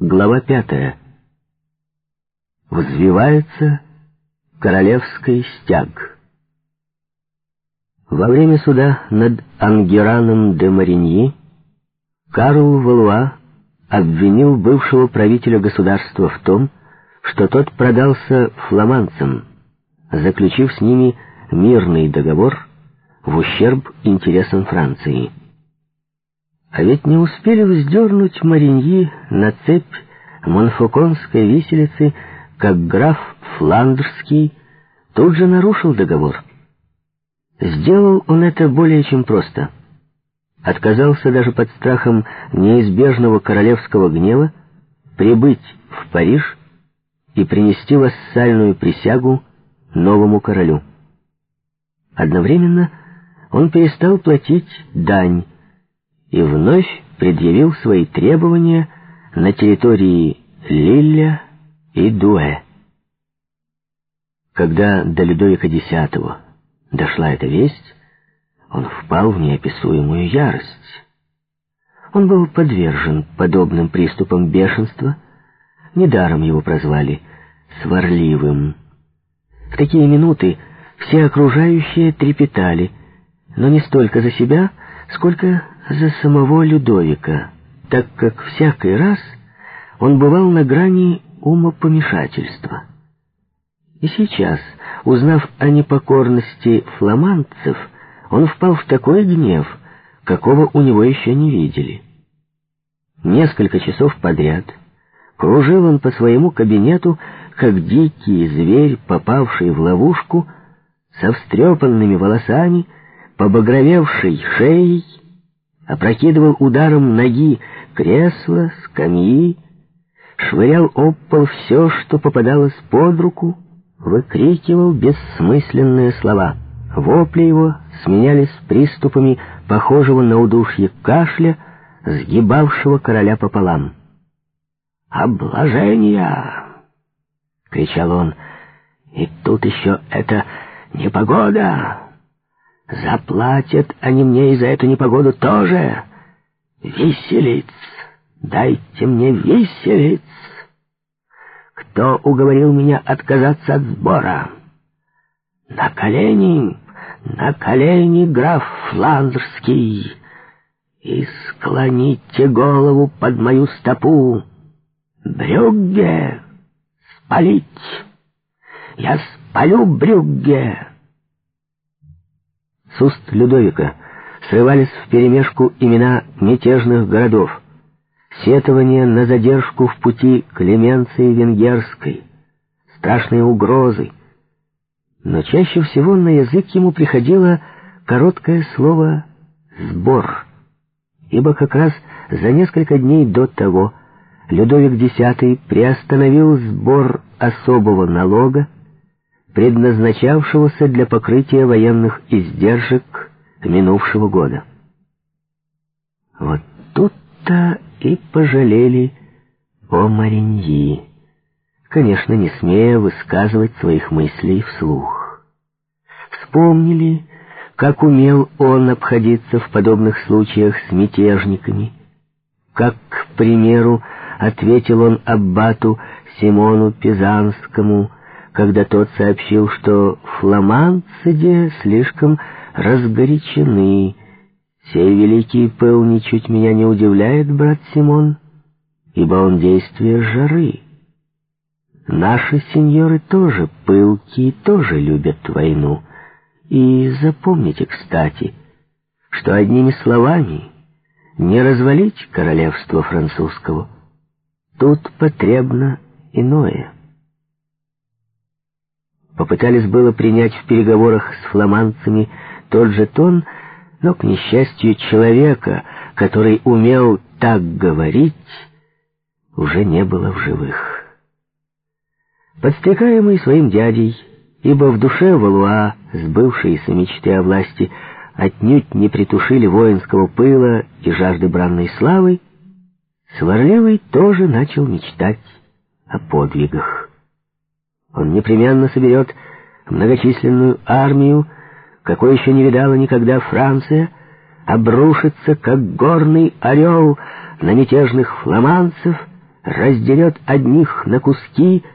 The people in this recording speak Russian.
Глава пятая. Взвивается королевский стяг. Во время суда над Ангераном де Мариньи Карл Валуа обвинил бывшего правителя государства в том, что тот продался фламандцам, заключив с ними мирный договор в ущерб интересам Франции. А ведь не успели вздернуть Мариньи на цепь Монфоконской виселицы, как граф Фландерский тут же нарушил договор. Сделал он это более чем просто. Отказался даже под страхом неизбежного королевского гнева прибыть в Париж и принести вассальную присягу новому королю. Одновременно он перестал платить дань, и вновь предъявил свои требования на территории Лилля и Дуэ. Когда до Людовика X дошла эта весть, он впал в неописуемую ярость. Он был подвержен подобным приступам бешенства, недаром его прозвали «сварливым». В такие минуты все окружающие трепетали, но не столько за себя, сколько за самого Людовика, так как всякий раз он бывал на грани умопомешательства. И сейчас, узнав о непокорности фламандцев, он впал в такой гнев, какого у него еще не видели. Несколько часов подряд кружил он по своему кабинету, как дикий зверь, попавший в ловушку, со встрепанными волосами, побагровевшей шеей, опрокидывал ударом ноги кресла, скамьи, швырял об пол все, что попадалось под руку, выкрикивал бессмысленные слова. Вопли его сменялись приступами похожего на удушье кашля, сгибавшего короля пополам. «Облажение!» — кричал он. «И тут еще это непогода!» Заплатят они мне и за эту непогоду тоже. Виселиц, дайте мне виселиц. Кто уговорил меня отказаться от сбора? На колени, на колени, граф Фландерский, и склоните голову под мою стопу. Брюгге, спалить! Я спалю Брюгге!» С уст Людовика срывались вперемешку имена мятежных городов, сетования на задержку в пути Клеменции Венгерской, страшные угрозы. Но чаще всего на язык ему приходило короткое слово «сбор», ибо как раз за несколько дней до того Людовик X приостановил сбор особого налога, предназначавшегося для покрытия военных издержек минувшего года. Вот тут-то и пожалели о Мариньи, конечно, не смея высказывать своих мыслей вслух. Вспомнили, как умел он обходиться в подобных случаях с мятежниками, как, к примеру, ответил он аббату Симону Пизанскому, когда тот сообщил, что фламандцы слишком разгорячены. Сей великий пыл ничуть меня не удивляет, брат Симон, ибо он действие жары. Наши сеньоры тоже пылкие, тоже любят войну. И запомните, кстати, что одними словами не развалить королевство французского. Тут потребно иное. Попытались было принять в переговорах с фламандцами тот же тон, но, к несчастью, человека, который умел так говорить, уже не было в живых. Подстрекаемый своим дядей, ибо в душе Валуа, сбывшиеся мечты о власти, отнюдь не притушили воинского пыла и жажды бранной славы, Сварливый тоже начал мечтать о подвигах. Он непременно соберет многочисленную армию, какой еще не видала никогда Франция, обрушится, как горный орел, на мятежных фламандцев, раздерет одних на куски —